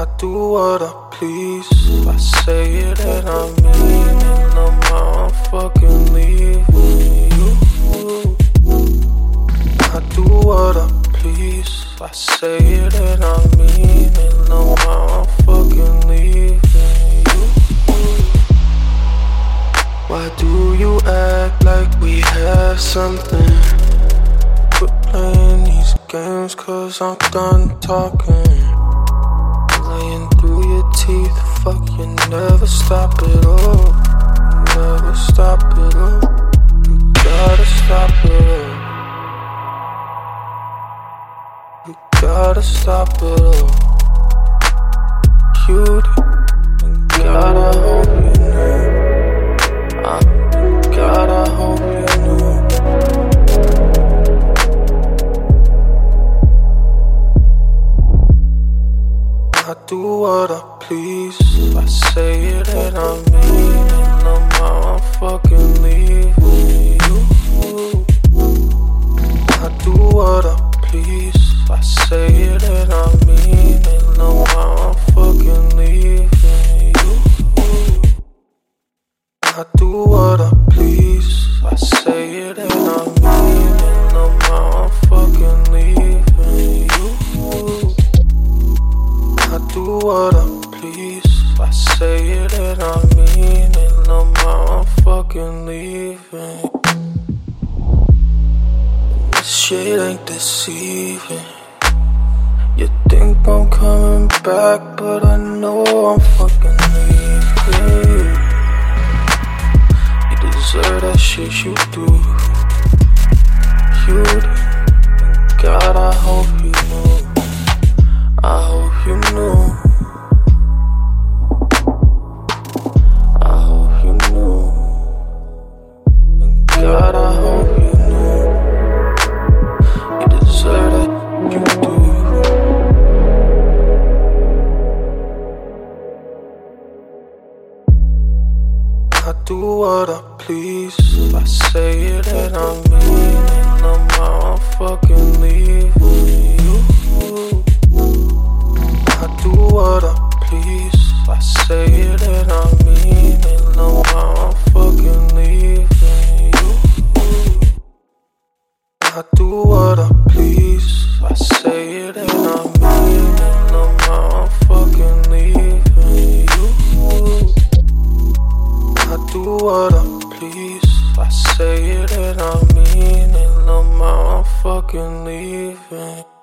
I do what I please. I say it and I mean it. No, I'm fucking leaving you. I do what I please. I say it and I mean it. No, I'm fucking leaving you. Why do you act like we have something? Quit playing these games, cause I'm done talking. Never stop it up. Never stop it up. You gotta stop it up. You gotta stop it up. Cutie, do what I please. I say it and I mean it. No, I'm fucking leaving you. I do what I please. I say it and I mean it. No, I'm fucking leaving you. I do what I please. I say it say I mean it. No, I'm fucking leaving. This shit ain't deceiving. You think I'm coming back, but I know I'm fucking leaving. You deserve that shit you do. I do what I please. I say it and I mean it. Do what I please. I say it and I mean it. No, I'm fucking leaving.